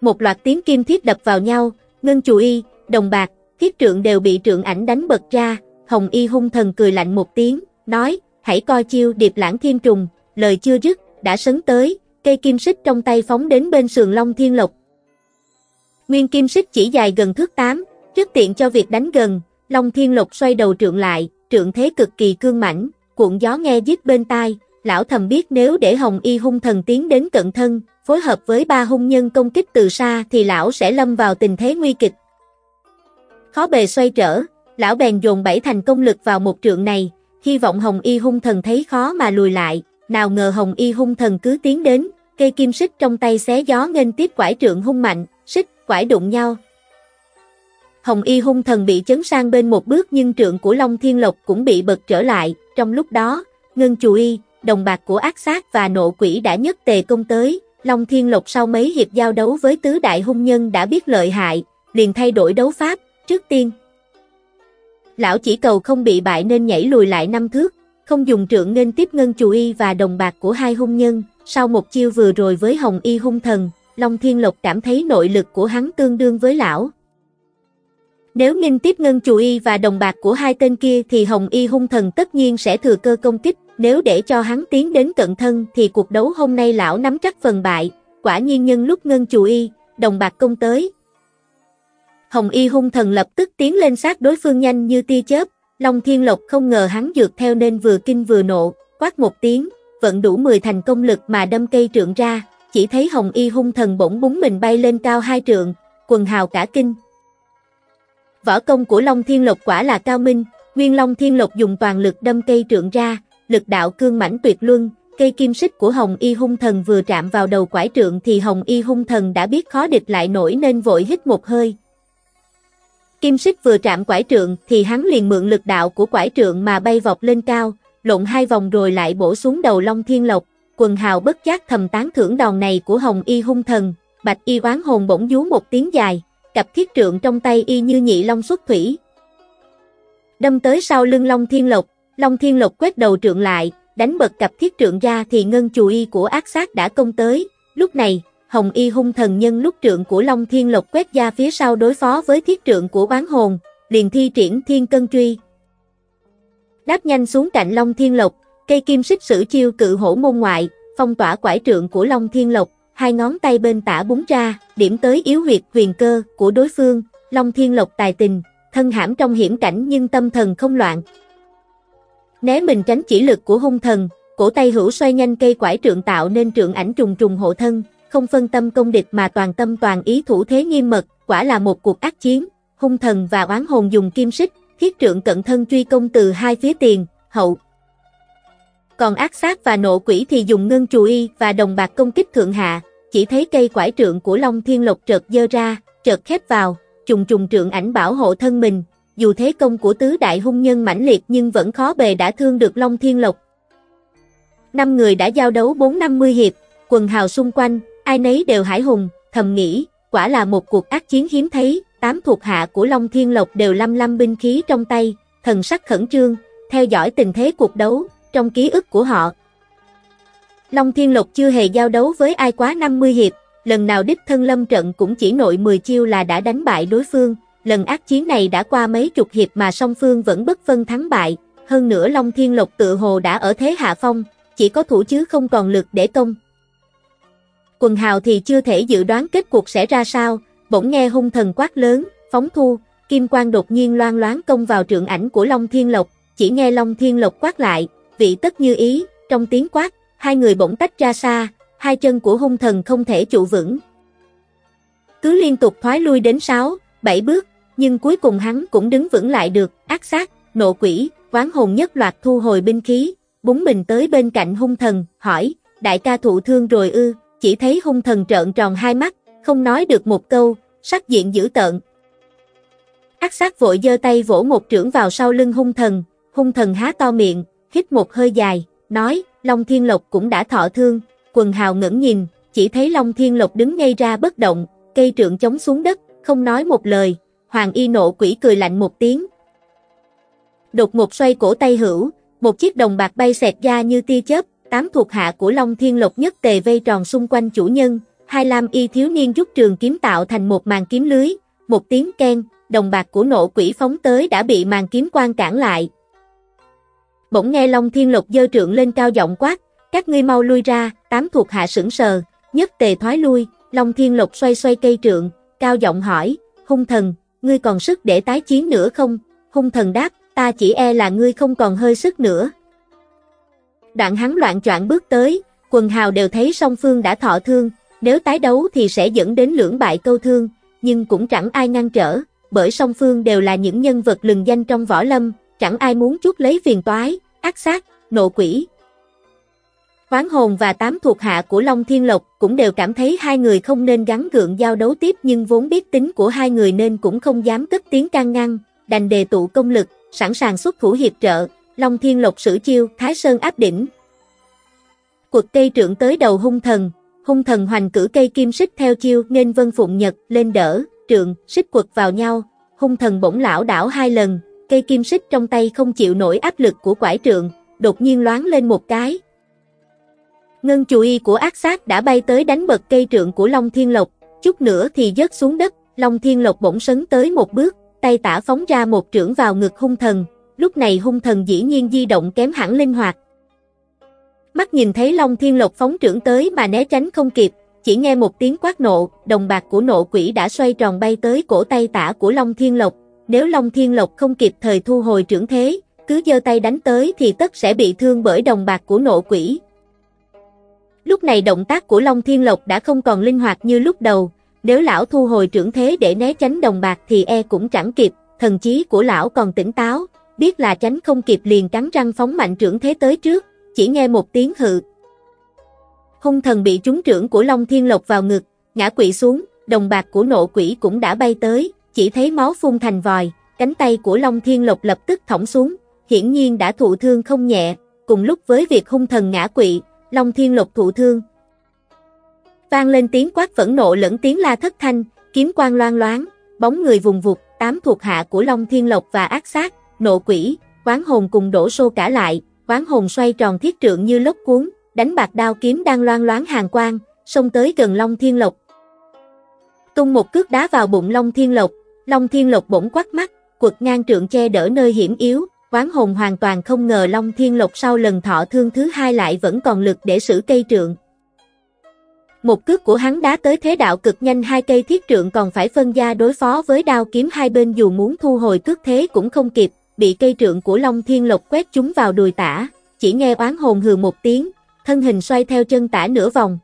[SPEAKER 1] Một loạt tiếng kim thiết đập vào nhau, ngân chù y, đồng bạc, kiếp trượng đều bị trượng ảnh đánh bật ra, hồng y hung thần cười lạnh một tiếng, nói, hãy coi chiêu điệp lãng thiên trùng, lời chưa dứt, đã sấn tới, cây kim xích trong tay phóng đến bên sườn long thiên lộc. Nguyên kim xích chỉ dài gần thước 8, rất tiện cho việc đánh gần, long thiên lộc xoay đầu trượng lại, trượng thế cực kỳ cương mãnh, cuộn gió nghe giết bên tai, lão thầm biết nếu để hồng y hung thần tiến đến cận thân, phối hợp với ba hung nhân công kích từ xa thì lão sẽ lâm vào tình thế nguy kịch. Khó bề xoay trở, lão bèn dồn bảy thành công lực vào một trượng này, hy vọng hồng y hung thần thấy khó mà lùi lại, nào ngờ hồng y hung thần cứ tiến đến, cây kim xích trong tay xé gió nghênh tiếp quải trượng hung mạnh, xích, quải đụng nhau. Hồng y hung thần bị chấn sang bên một bước nhưng trượng của Long Thiên Lộc cũng bị bật trở lại, trong lúc đó, Ngân Chù Y, đồng bạc của ác sát và nộ quỷ đã nhất tề công tới, Long Thiên Lộc sau mấy hiệp giao đấu với tứ đại hung nhân đã biết lợi hại, liền thay đổi đấu pháp, trước tiên. Lão chỉ cầu không bị bại nên nhảy lùi lại năm thước, không dùng trượng nên tiếp ngân chù y và đồng bạc của hai hung nhân, sau một chiêu vừa rồi với hồng y hung thần, Long Thiên Lộc cảm thấy nội lực của hắn tương đương với lão. Nếu nghinh tiếp ngân chù y và đồng bạc của hai tên kia thì hồng y hung thần tất nhiên sẽ thừa cơ công kích, nếu để cho hắn tiến đến cận thân thì cuộc đấu hôm nay lão nắm chắc phần bại, quả nhiên nhân lúc ngân chù y, đồng bạc công tới. Hồng y hung thần lập tức tiến lên sát đối phương nhanh như tia chớp, Long Thiên Lộc không ngờ hắn dược theo nên vừa kinh vừa nộ, quát một tiếng, vận đủ 10 thành công lực mà đâm cây trượng ra, chỉ thấy hồng y hung thần bỗng búng mình bay lên cao hai trượng, quần hào cả kinh. Võ công của Long Thiên Lộc quả là cao minh, Nguyên Long Thiên Lộc dùng toàn lực đâm cây trượng ra, lực đạo cương mãnh tuyệt luân, cây kim xích của Hồng Y hung thần vừa chạm vào đầu quải trượng thì Hồng Y hung thần đã biết khó địch lại nổi nên vội hít một hơi. Kim xích vừa chạm quải trượng thì hắn liền mượn lực đạo của quải trượng mà bay vọt lên cao, lộn hai vòng rồi lại bổ xuống đầu Long Thiên Lộc, quần hào bất giác thầm tán thưởng đòn này của Hồng Y hung thần, Bạch Y oán hồn bỗng dú một tiếng dài, cặp thiết trượng trong tay y như nhị long xuất thủy. Đâm tới sau lưng Long Thiên Lộc, Long Thiên Lộc quét đầu trượng lại, đánh bật cặp thiết trượng ra thì ngân chù y của ác sát đã công tới. Lúc này, Hồng Y hung thần nhân lúc trượng của Long Thiên Lộc quét ra phía sau đối phó với thiết trượng của bán hồn, liền thi triển thiên cân truy. Đáp nhanh xuống cạnh Long Thiên Lộc, cây kim xích sử chiêu cự hổ môn ngoại, phong tỏa quải trượng của Long Thiên Lộc, hai ngón tay bên tả búng ra, điểm tới yếu huyệt quyền cơ của đối phương, Long Thiên Lộc tài tình, thân hãm trong hiểm cảnh nhưng tâm thần không loạn, Né mình tránh chỉ lực của hung thần, cổ tay hữu xoay nhanh cây quải trượng tạo nên trượng ảnh trùng trùng hộ thân, không phân tâm công địch mà toàn tâm toàn ý thủ thế nghiêm mật, quả là một cuộc ác chiến. Hung thần và oán hồn dùng kim xích, thiết trượng cận thân truy công từ hai phía tiền, hậu. Còn ác sát và nộ quỷ thì dùng ngân trù y và đồng bạc công kích thượng hạ, chỉ thấy cây quải trượng của Long Thiên Lộc trợt dơ ra, trợt khép vào, trùng trùng trượng ảnh bảo hộ thân mình, dù thế công của tứ đại hung nhân mãnh liệt nhưng vẫn khó bề đã thương được Long Thiên Lộc. Năm người đã giao đấu 4-50 hiệp, quần hào xung quanh, ai nấy đều hải hùng, thầm nghĩ, quả là một cuộc ác chiến hiếm thấy, tám thuộc hạ của Long Thiên Lộc đều lâm lâm binh khí trong tay, thần sắc khẩn trương, theo dõi tình thế cuộc đấu, trong ký ức của họ. Long Thiên Lộc chưa hề giao đấu với ai quá 50 hiệp, lần nào đích thân lâm trận cũng chỉ nội 10 chiêu là đã đánh bại đối phương, lần ác chiến này đã qua mấy chục hiệp mà song phương vẫn bất phân thắng bại, hơn nữa Long Thiên Lộc tự hồ đã ở thế hạ phong, chỉ có thủ chứ không còn lực để công. Quần hào thì chưa thể dự đoán kết cuộc sẽ ra sao, bỗng nghe hung thần quát lớn, phóng thu, kim quang đột nhiên loan loáng công vào trượng ảnh của Long Thiên Lộc, chỉ nghe Long Thiên Lộc quát lại, vị tất như ý, trong tiếng quát, hai người bỗng tách ra xa, hai chân của hung thần không thể trụ vững. Cứ liên tục thoái lui đến 6, 7 bước, nhưng cuối cùng hắn cũng đứng vững lại được, ác sát, nộ quỷ, quán hồn nhất loạt thu hồi binh khí, búng mình tới bên cạnh hung thần, hỏi, đại ca thụ thương rồi ư, chỉ thấy hung thần trợn tròn hai mắt, không nói được một câu, sắc diện dữ tợn. Ác sát vội giơ tay vỗ một trưởng vào sau lưng hung thần, hung thần há to miệng, hít một hơi dài, nói, Long Thiên Lộc cũng đã thọ thương, quần hào ngẩng nhìn, chỉ thấy Long Thiên Lộc đứng ngay ra bất động, cây trượng chống xuống đất, không nói một lời, Hoàng Y nộ quỷ cười lạnh một tiếng. Đột ngột xoay cổ tay hữu, một chiếc đồng bạc bay xẹt ra như tia chớp, tám thuộc hạ của Long Thiên Lộc nhất tề vây tròn xung quanh chủ nhân, hai lam y thiếu niên rút trường kiếm tạo thành một màn kiếm lưới, một tiếng ken, đồng bạc của nộ quỷ phóng tới đã bị màn kiếm quan cản lại. Bỗng nghe Long Thiên Lộc dơ trượng lên cao giọng quát, các ngươi mau lui ra, tám thuộc hạ sững sờ, nhất tề thoái lui, Long Thiên Lộc xoay xoay cây trượng, cao giọng hỏi, hung thần, ngươi còn sức để tái chiến nữa không? Hung thần đáp, ta chỉ e là ngươi không còn hơi sức nữa. Đoạn hắn loạn choạng bước tới, quần hào đều thấy song phương đã thọ thương, nếu tái đấu thì sẽ dẫn đến lưỡng bại câu thương, nhưng cũng chẳng ai ngăn trở, bởi song phương đều là những nhân vật lừng danh trong võ lâm, chẳng ai muốn chút lấy phiền toái, ác sát, nộ quỷ. Quán hồn và tám thuộc hạ của Long Thiên Lộc cũng đều cảm thấy hai người không nên gắn gượng giao đấu tiếp nhưng vốn biết tính của hai người nên cũng không dám cất tiếng can ngăn, đành đề tụ công lực, sẵn sàng xuất thủ hiệp trợ, Long Thiên Lộc sử chiêu, Thái Sơn áp đỉnh. Quật cây trượng tới đầu hung thần, hung thần hoành cử cây kim xích theo chiêu nên vân phụng nhật lên đỡ, trượng, xích quật vào nhau, hung thần bỗng lão đảo hai lần, cây kim xích trong tay không chịu nổi áp lực của quải trượng, đột nhiên loáng lên một cái. Ngân chù y của ác sát đã bay tới đánh bật cây trượng của Long Thiên Lộc, chút nữa thì rớt xuống đất, Long Thiên Lộc bỗng sấn tới một bước, tay tả phóng ra một trưởng vào ngực hung thần, lúc này hung thần dĩ nhiên di động kém hẳn linh hoạt. Mắt nhìn thấy Long Thiên Lộc phóng trưởng tới mà né tránh không kịp, chỉ nghe một tiếng quát nộ, đồng bạc của nộ quỷ đã xoay tròn bay tới cổ tay tả của Long Thiên Lộc, nếu Long Thiên Lộc không kịp thời thu hồi trưởng thế, cứ giơ tay đánh tới thì tất sẽ bị thương bởi đồng bạc của nộ quỷ. Lúc này động tác của Long Thiên Lộc đã không còn linh hoạt như lúc đầu, nếu lão thu hồi trưởng thế để né tránh đồng bạc thì e cũng chẳng kịp, thần trí của lão còn tỉnh táo, biết là tránh không kịp liền cắn răng phóng mạnh trưởng thế tới trước, chỉ nghe một tiếng hự. Hung thần bị trúng trưởng của Long Thiên Lộc vào ngực, ngã quỵ xuống, đồng bạc của nộ quỷ cũng đã bay tới, chỉ thấy máu phun thành vòi, cánh tay của Long Thiên Lộc lập tức thõng xuống, hiển nhiên đã thụ thương không nhẹ, cùng lúc với việc hung thần ngã quỵ, Long Thiên Lộc thụ thương. Vang lên tiếng quát phẫn nộ lẫn tiếng la thất thanh, kiếm quang loan loáng, bóng người vùng vụt, tám thuộc hạ của Long Thiên Lộc và ác sát, nộ quỷ, quán hồn cùng đổ xô cả lại, quán hồn xoay tròn thiết trượng như lốc cuốn, đánh bạc đao kiếm đang loan loáng hàng quang, xông tới gần Long Thiên Lộc. Tung một cước đá vào bụng Long Thiên Lộc, Long Thiên Lộc bỗng quắt mắt, quật ngang trượng che đỡ nơi hiểm yếu, quán hồn hoàn toàn không ngờ Long Thiên Lộc sau lần thọ thương thứ hai lại vẫn còn lực để xử cây trượng. Một cước của hắn đá tới thế đạo cực nhanh hai cây thiết trượng còn phải phân gia đối phó với đao kiếm hai bên dù muốn thu hồi cước thế cũng không kịp, bị cây trượng của Long Thiên Lộc quét chúng vào đùi tả, chỉ nghe oán hồn hừ một tiếng, thân hình xoay theo chân tả nửa vòng.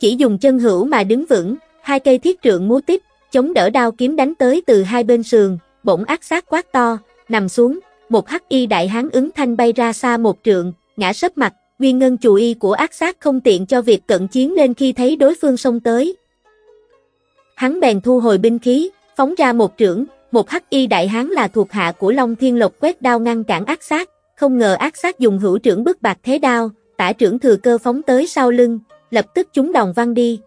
[SPEAKER 1] Chỉ dùng chân hữu mà đứng vững, hai cây thiết trượng múa tiếp, chống đỡ đao kiếm đánh tới từ hai bên sườn, bỗng ác sát quát to, nằm xuống, một hắc y đại hán ứng thanh bay ra xa một trượng, ngã sấp mặt, nguyên ngân chủ y của ác sát không tiện cho việc cận chiến lên khi thấy đối phương xông tới. Hắn bèn thu hồi binh khí, phóng ra một trưởng, một hắc y đại hán là thuộc hạ của Long Thiên Lộc quét đao ngăn cản ác sát, không ngờ ác sát dùng hữu trưởng bức bạc thế đao, tả trưởng thừa cơ phóng tới sau lưng, lập tức chúng đồng văng đi.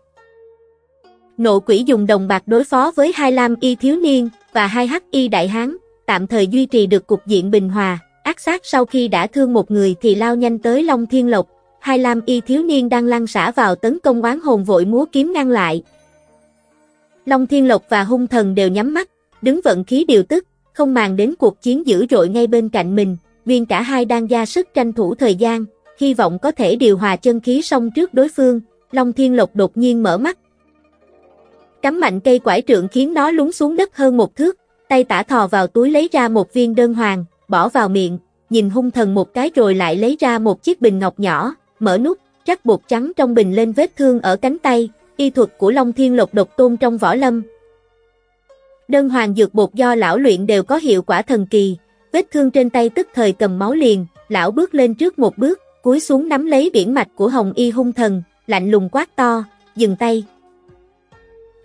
[SPEAKER 1] Nộ quỷ dùng đồng bạc đối phó với hai lam y thiếu niên và hai hắc y đại hán, tạm thời duy trì được cục diện bình hòa. Ác sát sau khi đã thương một người thì lao nhanh tới Long Thiên Lộc, hai lam y thiếu niên đang lăn xả vào tấn công oán hồn vội múa kiếm ngăn lại. Long Thiên Lộc và hung thần đều nhắm mắt, đứng vận khí điều tức, không màng đến cuộc chiến dữ dội ngay bên cạnh mình, viên cả hai đang ra sức tranh thủ thời gian, hy vọng có thể điều hòa chân khí xong trước đối phương, Long Thiên Lộc đột nhiên mở mắt. Cắm mạnh cây quải trượng khiến nó lún xuống đất hơn một thước, tay tả thò vào túi lấy ra một viên đơn hoàng, bỏ vào miệng, nhìn hung thần một cái rồi lại lấy ra một chiếc bình ngọc nhỏ, mở nút, rắc bột trắng trong bình lên vết thương ở cánh tay, y thuật của Long Thiên Lộc độc tôn trong võ lâm. Đơn hoàng dược bột do lão luyện đều có hiệu quả thần kỳ, vết thương trên tay tức thời cầm máu liền, lão bước lên trước một bước, cúi xuống nắm lấy biển mạch của Hồng Y hung thần, lạnh lùng quát to, dừng tay.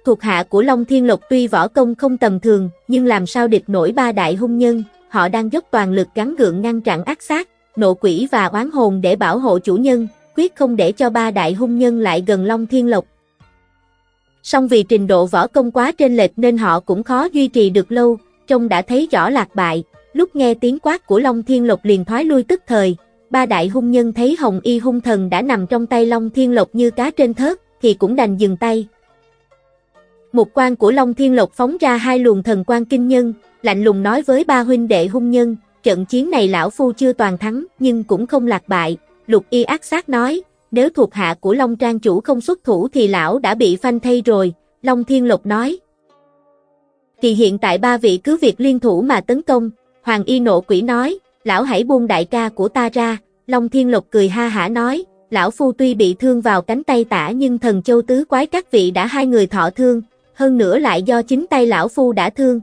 [SPEAKER 1] Thuộc hạ của Long Thiên Lộc tuy võ công không tầm thường, nhưng làm sao địch nổi ba đại hung nhân, họ đang dốc toàn lực gắn gượng ngăn chặn ác sát, nộ quỷ và oán hồn để bảo hộ chủ nhân, quyết không để cho ba đại hung nhân lại gần Long Thiên Lộc. Song vì trình độ võ công quá trên lệch nên họ cũng khó duy trì được lâu, trông đã thấy rõ lạc bại, lúc nghe tiếng quát của Long Thiên Lộc liền thoái lui tức thời, ba đại hung nhân thấy Hồng Y hung thần đã nằm trong tay Long Thiên Lộc như cá trên thớt, thì cũng đành dừng tay. Một quan của Long Thiên Lộc phóng ra hai luồng thần quan kinh nhân, lạnh lùng nói với ba huynh đệ hung nhân, trận chiến này lão phu chưa toàn thắng, nhưng cũng không lạc bại. Lục y ác sát nói, nếu thuộc hạ của Long Trang chủ không xuất thủ thì lão đã bị phanh thay rồi, Long Thiên Lộc nói. Thì hiện tại ba vị cứ việc liên thủ mà tấn công, Hoàng y nộ quỷ nói, lão hãy buông đại ca của ta ra, Long Thiên Lộc cười ha hả nói, lão phu tuy bị thương vào cánh tay tả nhưng thần châu tứ quái các vị đã hai người thọ thương, hơn nữa lại do chính tay lão phu đã thương.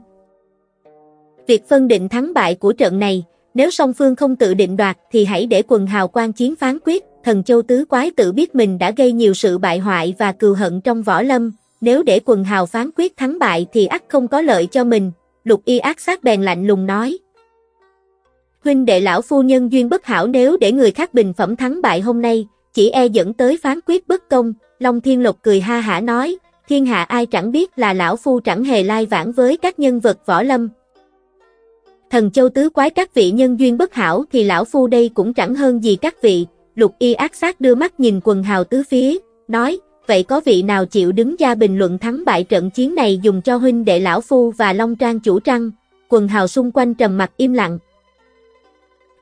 [SPEAKER 1] Việc phân định thắng bại của trận này, nếu song phương không tự định đoạt thì hãy để quần hào quan chiến phán quyết, thần châu tứ quái tự biết mình đã gây nhiều sự bại hoại và cừu hận trong võ lâm, nếu để quần hào phán quyết thắng bại thì ắt không có lợi cho mình, lục y ác sát bèn lạnh lùng nói. Huynh đệ lão phu nhân duyên bất hảo nếu để người khác bình phẩm thắng bại hôm nay, chỉ e dẫn tới phán quyết bất công, Long Thiên Lộc cười ha hả nói, thiên hạ ai chẳng biết là lão phu chẳng hề lai vãng với các nhân vật võ lâm. Thần châu tứ quái các vị nhân duyên bất hảo thì lão phu đây cũng chẳng hơn gì các vị, lục y ác sát đưa mắt nhìn quần hào tứ phía, nói, vậy có vị nào chịu đứng ra bình luận thắng bại trận chiến này dùng cho huynh đệ lão phu và Long Trang chủ trăng, quần hào xung quanh trầm mặt im lặng.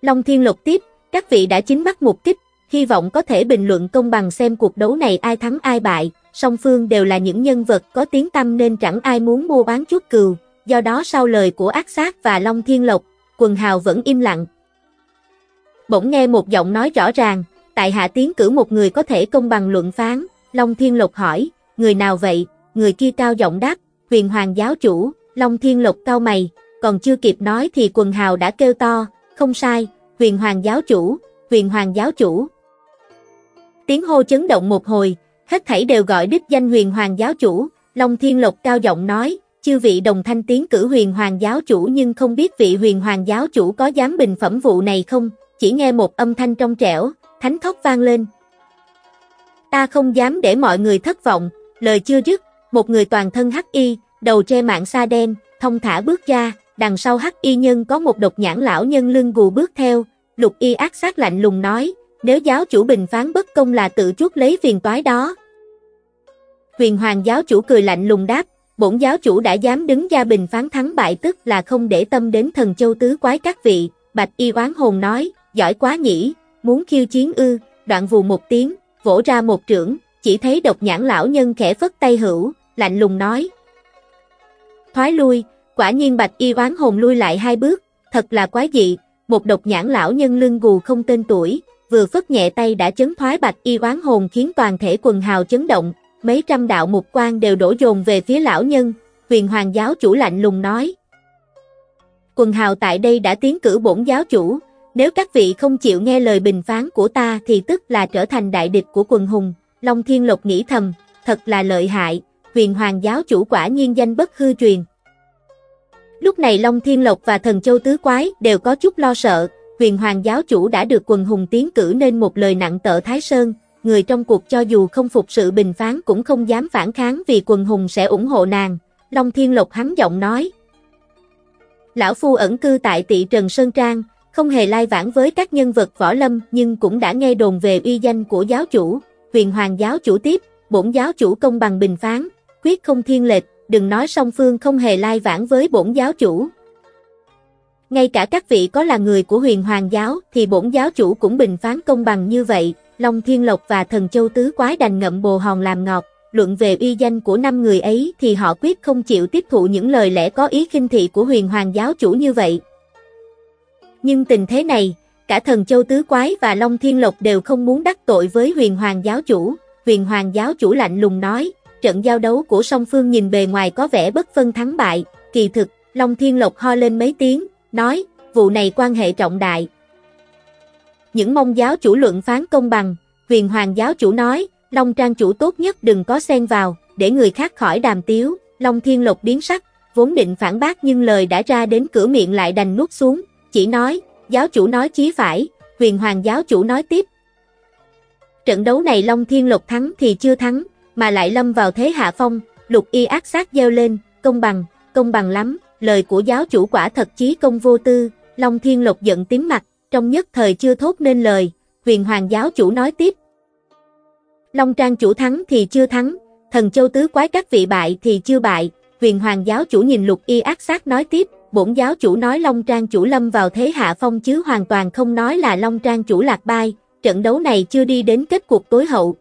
[SPEAKER 1] Long Thiên Lục tiếp, các vị đã chính mắt mục kích, hy vọng có thể bình luận công bằng xem cuộc đấu này ai thắng ai bại, song phương đều là những nhân vật có tiếng tăm nên chẳng ai muốn mua bán chút cừu, do đó sau lời của ác sát và Long Thiên Lộc, quần hào vẫn im lặng. Bỗng nghe một giọng nói rõ ràng, tại hạ tiến cử một người có thể công bằng luận phán, Long Thiên Lộc hỏi, người nào vậy, người kia cao giọng đáp, huyền hoàng giáo chủ, Long Thiên Lộc cao mày, còn chưa kịp nói thì quần hào đã kêu to, không sai, huyền hoàng giáo chủ, huyền hoàng giáo chủ. Tiếng hô chấn động một hồi, hết thảy đều gọi đích danh huyền hoàng giáo chủ, Long Thiên Lộc cao giọng nói, chư vị đồng thanh tiến cử huyền hoàng giáo chủ nhưng không biết vị huyền hoàng giáo chủ có dám bình phẩm vụ này không, chỉ nghe một âm thanh trong trẻo, thánh khóc vang lên. Ta không dám để mọi người thất vọng, lời chưa dứt, một người toàn thân hắc y, đầu che mạng sa đen, thông thả bước ra, đằng sau hắc y nhân có một độc nhãn lão nhân lưng gù bước theo, lục y ác sát lạnh lùng nói, nếu giáo chủ bình phán bất công là tự chuốc lấy phiền toái đó. Huyền hoàng giáo chủ cười lạnh lùng đáp, bổn giáo chủ đã dám đứng ra bình phán thắng bại tức là không để tâm đến thần châu tứ quái các vị, bạch y oán hồn nói, giỏi quá nhỉ, muốn khiêu chiến ư, đoạn vù một tiếng, vỗ ra một trưởng, chỉ thấy độc nhãn lão nhân khẽ phất tay hữu, lạnh lùng nói. Thoái lui, quả nhiên bạch y oán hồn lui lại hai bước, thật là quái dị, một độc nhãn lão nhân lưng gù không tên tuổi, vừa phất nhẹ tay đã chấn thoái bạch y oán hồn khiến toàn thể quần hào chấn động, mấy trăm đạo mục quan đều đổ dồn về phía lão nhân, huyền hoàng giáo chủ lạnh lùng nói. Quần hào tại đây đã tiến cử bổn giáo chủ, nếu các vị không chịu nghe lời bình phán của ta thì tức là trở thành đại địch của quần hùng, Long Thiên Lộc nghĩ thầm, thật là lợi hại, huyền hoàng giáo chủ quả nhiên danh bất hư truyền. Lúc này Long Thiên Lộc và Thần Châu Tứ Quái đều có chút lo sợ, huyền hoàng giáo chủ đã được quần hùng tiến cử nên một lời nặng tợ Thái Sơn, người trong cuộc cho dù không phục sự bình phán cũng không dám phản kháng vì quần hùng sẽ ủng hộ nàng. Long Thiên Lộc hắn giọng nói. Lão Phu ẩn cư tại tị Trần Sơn Trang, không hề lai vãng với các nhân vật võ lâm nhưng cũng đã nghe đồn về uy danh của giáo chủ, huyền hoàng giáo chủ tiếp, bổn giáo chủ công bằng bình phán, quyết không thiên lệch, đừng nói song phương không hề lai vãng với bổn giáo chủ. Ngay cả các vị có là người của huyền hoàng giáo thì bổn giáo chủ cũng bình phán công bằng như vậy, Long Thiên Lộc và Thần Châu Tứ Quái đành ngậm bồ hòn làm ngọt, luận về uy danh của năm người ấy thì họ quyết không chịu tiếp thụ những lời lẽ có ý khinh thị của huyền hoàng giáo chủ như vậy. Nhưng tình thế này, cả Thần Châu Tứ Quái và Long Thiên Lộc đều không muốn đắc tội với huyền hoàng giáo chủ, huyền hoàng giáo chủ lạnh lùng nói, trận giao đấu của song phương nhìn bề ngoài có vẻ bất phân thắng bại, kỳ thực, Long Thiên Lộc ho lên mấy tiếng, nói, vụ này quan hệ trọng đại. Những mong giáo chủ luận phán công bằng, huyền hoàng giáo chủ nói, Long Trang chủ tốt nhất đừng có xen vào, để người khác khỏi đàm tiếu, Long Thiên Lộc biến sắc, vốn định phản bác nhưng lời đã ra đến cửa miệng lại đành nuốt xuống, chỉ nói, giáo chủ nói chí phải, huyền hoàng giáo chủ nói tiếp. Trận đấu này Long Thiên lục thắng thì chưa thắng, mà lại lâm vào thế hạ phong, lục y ác sát gieo lên, công bằng, công bằng lắm, lời của giáo chủ quả thật chí công vô tư, Long Thiên lục giận tím mặt, trong nhất thời chưa thốt nên lời, huyền hoàng giáo chủ nói tiếp. Long Trang chủ thắng thì chưa thắng, thần châu tứ quái các vị bại thì chưa bại, huyền hoàng giáo chủ nhìn lục y ác sát nói tiếp, bổn giáo chủ nói Long Trang chủ lâm vào thế hạ phong chứ hoàn toàn không nói là Long Trang chủ lạc bai, trận đấu này chưa đi đến kết cuộc tối hậu.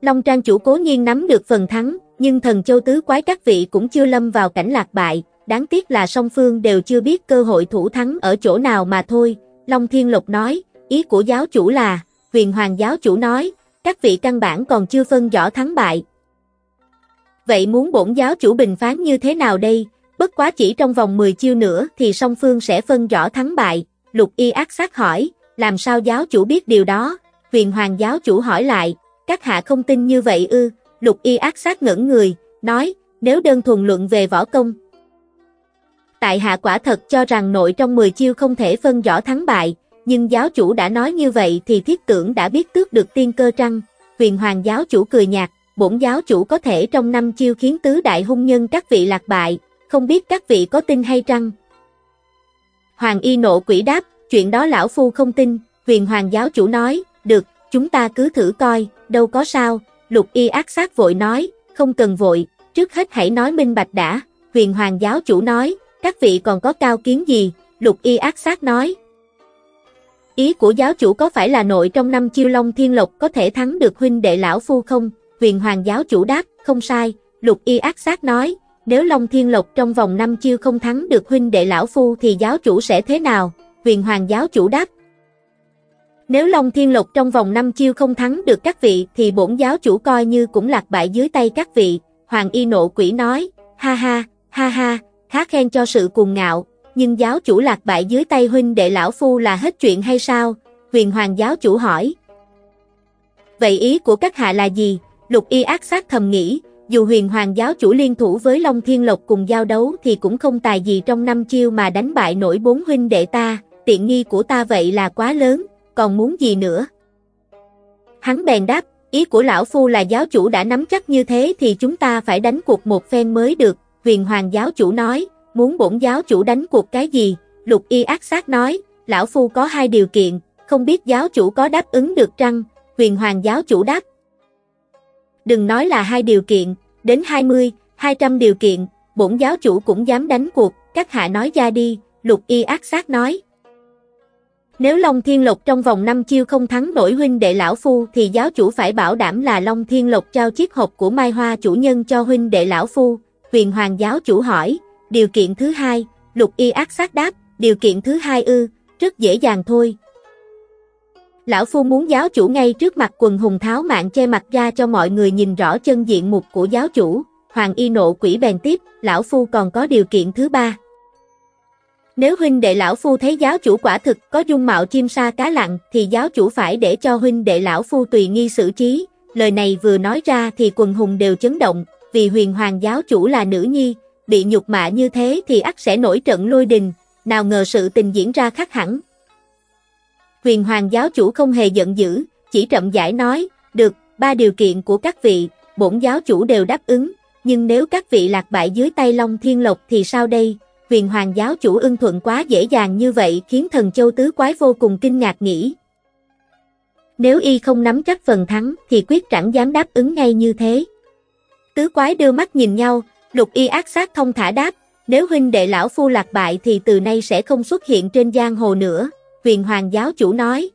[SPEAKER 1] Long Trang chủ cố nhiên nắm được phần thắng, nhưng thần châu tứ quái các vị cũng chưa lâm vào cảnh lạc bại, đáng tiếc là song phương đều chưa biết cơ hội thủ thắng ở chỗ nào mà thôi. Long Thiên Lộc nói, ý của giáo chủ là, huyền hoàng giáo chủ nói, các vị căn bản còn chưa phân rõ thắng bại. Vậy muốn bổn giáo chủ bình phán như thế nào đây? Bất quá chỉ trong vòng 10 chiêu nữa thì song phương sẽ phân rõ thắng bại. Lục y ác sát hỏi, làm sao giáo chủ biết điều đó? Huyền hoàng giáo chủ hỏi lại, các hạ không tin như vậy ư? Lục y ác sát ngẩn người, nói, nếu đơn thuần luận về võ công. Tại hạ quả thật cho rằng nội trong 10 chiêu không thể phân rõ thắng bại, nhưng giáo chủ đã nói như vậy thì thiết tưởng đã biết tước được tiên cơ trăng. Huyền hoàng giáo chủ cười nhạt, bổn giáo chủ có thể trong năm chiêu khiến tứ đại hung nhân các vị lạc bại, không biết các vị có tin hay trăng. Hoàng y nộ quỷ đáp, chuyện đó lão phu không tin, huyền hoàng giáo chủ nói, được, chúng ta cứ thử coi, đâu có sao, lục y ác sát vội nói, không cần vội, trước hết hãy nói minh bạch đã, huyền hoàng giáo chủ nói, các vị còn có cao kiến gì, lục y ác sát nói. Ý của giáo chủ có phải là nội trong năm chiêu long thiên lộc có thể thắng được huynh đệ lão phu không? Huyền hoàng giáo chủ đáp, không sai, lục y ác sát nói, nếu long thiên lộc trong vòng năm chiêu không thắng được huynh đệ lão phu thì giáo chủ sẽ thế nào? Huyền hoàng giáo chủ đáp, nếu Long Thiên Lộc trong vòng năm chiêu không thắng được các vị thì bổn giáo chủ coi như cũng lạc bại dưới tay các vị. Hoàng Y nộ quỷ nói, ha ha, ha ha, khá khen cho sự cuồng ngạo, nhưng giáo chủ lạc bại dưới tay huynh đệ lão phu là hết chuyện hay sao? Huyền Hoàng giáo chủ hỏi. Vậy ý của các hạ là gì? Lục y ác sát thầm nghĩ, dù huyền hoàng giáo chủ liên thủ với Long Thiên Lộc cùng giao đấu thì cũng không tài gì trong năm chiêu mà đánh bại nổi bốn huynh đệ ta, tiện nghi của ta vậy là quá lớn, còn muốn gì nữa? Hắn bèn đáp, ý của lão phu là giáo chủ đã nắm chắc như thế thì chúng ta phải đánh cuộc một phen mới được, huyền hoàng giáo chủ nói, muốn bổn giáo chủ đánh cuộc cái gì? Lục y ác sát nói, lão phu có hai điều kiện, không biết giáo chủ có đáp ứng được trăng, huyền hoàng giáo chủ đáp. Đừng nói là hai điều kiện, đến 20, 200 điều kiện, bổn giáo chủ cũng dám đánh cuộc, các hạ nói ra đi, lục y ác sát nói. Nếu Long Thiên Lộc trong vòng 5 chiêu không thắng nổi huynh đệ lão phu thì giáo chủ phải bảo đảm là Long Thiên Lộc trao chiếc hộp của Mai Hoa chủ nhân cho huynh đệ lão phu. Huyền Hoàng giáo chủ hỏi, điều kiện thứ hai, Lục Y ác sát đáp, điều kiện thứ hai ư, rất dễ dàng thôi. Lão phu muốn giáo chủ ngay trước mặt quần hùng tháo mạng che mặt ra cho mọi người nhìn rõ chân diện mục của giáo chủ. Hoàng Y nộ quỷ bèn tiếp, lão phu còn có điều kiện thứ ba. Nếu huynh đệ lão phu thấy giáo chủ quả thực có dung mạo chim sa cá lặng thì giáo chủ phải để cho huynh đệ lão phu tùy nghi xử trí. Lời này vừa nói ra thì quần hùng đều chấn động, vì huyền hoàng giáo chủ là nữ nhi, bị nhục mạ như thế thì ắt sẽ nổi trận lôi đình, nào ngờ sự tình diễn ra khác hẳn. Huyền hoàng giáo chủ không hề giận dữ, chỉ chậm giải nói, được, ba điều kiện của các vị, bổn giáo chủ đều đáp ứng, nhưng nếu các vị lạc bại dưới tay Long Thiên Lộc thì sao đây? huyền hoàng giáo chủ ưng thuận quá dễ dàng như vậy khiến thần châu tứ quái vô cùng kinh ngạc nghĩ. Nếu y không nắm chắc phần thắng thì quyết chẳng dám đáp ứng ngay như thế. Tứ quái đưa mắt nhìn nhau, lục y ác sát thông thả đáp, nếu huynh đệ lão phu lạc bại thì từ nay sẽ không xuất hiện trên giang hồ nữa, huyền hoàng giáo chủ nói.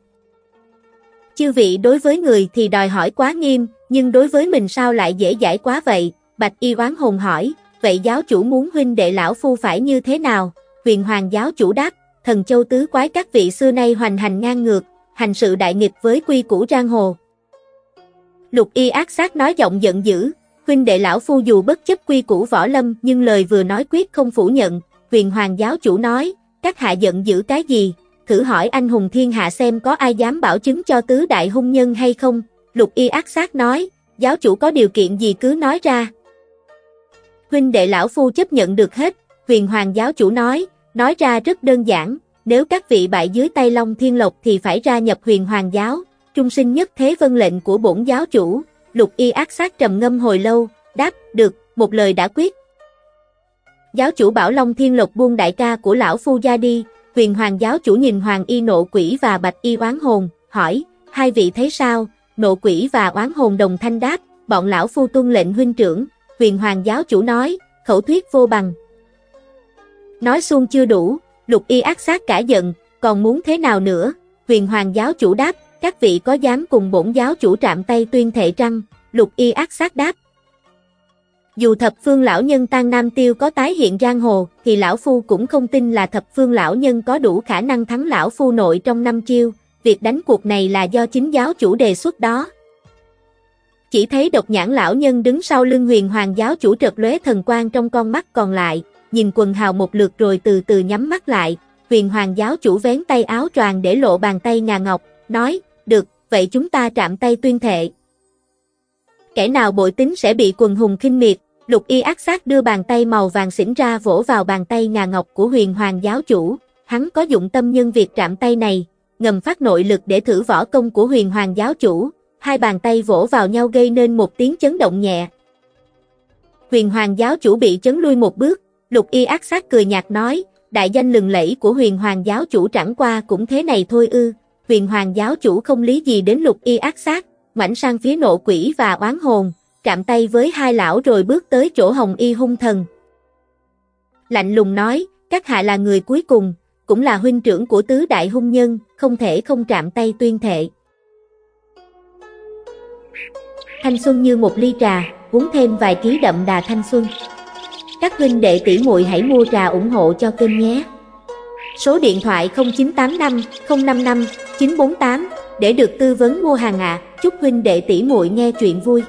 [SPEAKER 1] Chư vị đối với người thì đòi hỏi quá nghiêm, nhưng đối với mình sao lại dễ dãi quá vậy, bạch y oán hồn hỏi, vậy giáo chủ muốn huynh đệ lão phu phải như thế nào? Huyền hoàng giáo chủ đáp, thần châu tứ quái các vị xưa nay hoành hành ngang ngược, hành sự đại nghịch với quy củ giang hồ. Lục y ác sát nói giọng giận dữ, huynh đệ lão phu dù bất chấp quy củ võ lâm nhưng lời vừa nói quyết không phủ nhận, huyền hoàng giáo chủ nói, các hạ giận dữ cái gì, thử hỏi anh hùng thiên hạ xem có ai dám bảo chứng cho tứ đại hung nhân hay không, lục y ác sát nói, giáo chủ có điều kiện gì cứ nói ra. Huynh đệ lão phu chấp nhận được hết, huyền hoàng giáo chủ nói, nói ra rất đơn giản, nếu các vị bại dưới tay Long Thiên Lộc thì phải ra nhập huyền hoàng giáo, trung sinh nhất thế vân lệnh của bổn giáo chủ, lục y ác sát trầm ngâm hồi lâu, đáp, được, một lời đã quyết. Giáo chủ bảo Long Thiên Lộc buông đại ca của lão phu ra đi, huyền hoàng giáo chủ nhìn hoàng y nộ quỷ và bạch y oán hồn, hỏi, hai vị thấy sao, nộ quỷ và oán hồn đồng thanh đáp, bọn lão phu tuân lệnh huynh trưởng, huyền hoàng giáo chủ nói, khẩu thuyết vô bằng. Nói xuông chưa đủ, lục y ác sát cả giận, còn muốn thế nào nữa, huyền hoàng giáo chủ đáp, các vị có dám cùng bổn giáo chủ trạm tay tuyên thệ trăng, lục y ác sát đáp. Dù thập phương lão nhân tan nam tiêu có tái hiện giang hồ, thì lão phu cũng không tin là thập phương lão nhân có đủ khả năng thắng lão phu nội trong năm chiêu, việc đánh cuộc này là do chính giáo chủ đề xuất đó. Chỉ thấy độc nhãn lão nhân đứng sau lưng huyền hoàng giáo chủ trật lóe thần quang trong con mắt còn lại, nhìn quần hào một lượt rồi từ từ nhắm mắt lại, huyền hoàng giáo chủ vén tay áo choàng để lộ bàn tay ngà ngọc, nói, được, vậy chúng ta chạm tay tuyên thệ. Kẻ nào bội tính sẽ bị quần hùng khinh miệt, lục y ác sát đưa bàn tay màu vàng xỉn ra vỗ vào bàn tay ngà ngọc của huyền hoàng giáo chủ, hắn có dụng tâm nhân việc chạm tay này, ngầm phát nội lực để thử võ công của huyền hoàng giáo chủ, hai bàn tay vỗ vào nhau gây nên một tiếng chấn động nhẹ. Huyền hoàng giáo chủ bị chấn lui một bước, lục y ác sát cười nhạt nói, đại danh lừng lẫy của huyền hoàng giáo chủ chẳng qua cũng thế này thôi ư, huyền hoàng giáo chủ không lý gì đến lục y ác sát, ngoảnh sang phía nộ quỷ và oán hồn, chạm tay với hai lão rồi bước tới chỗ hồng y hung thần. Lạnh lùng nói, các hạ là người cuối cùng, cũng là huynh trưởng của tứ đại hung nhân, không thể không chạm tay tuyên thệ. Thanh xuân như một ly trà, uống thêm vài ký đậm đà thanh xuân. Các huynh đệ tỷ muội hãy mua trà ủng hộ cho kênh nhé. Số điện thoại 0985 055 948 để được tư vấn mua hàng ạ. À. Chúc huynh đệ tỷ muội nghe chuyện vui.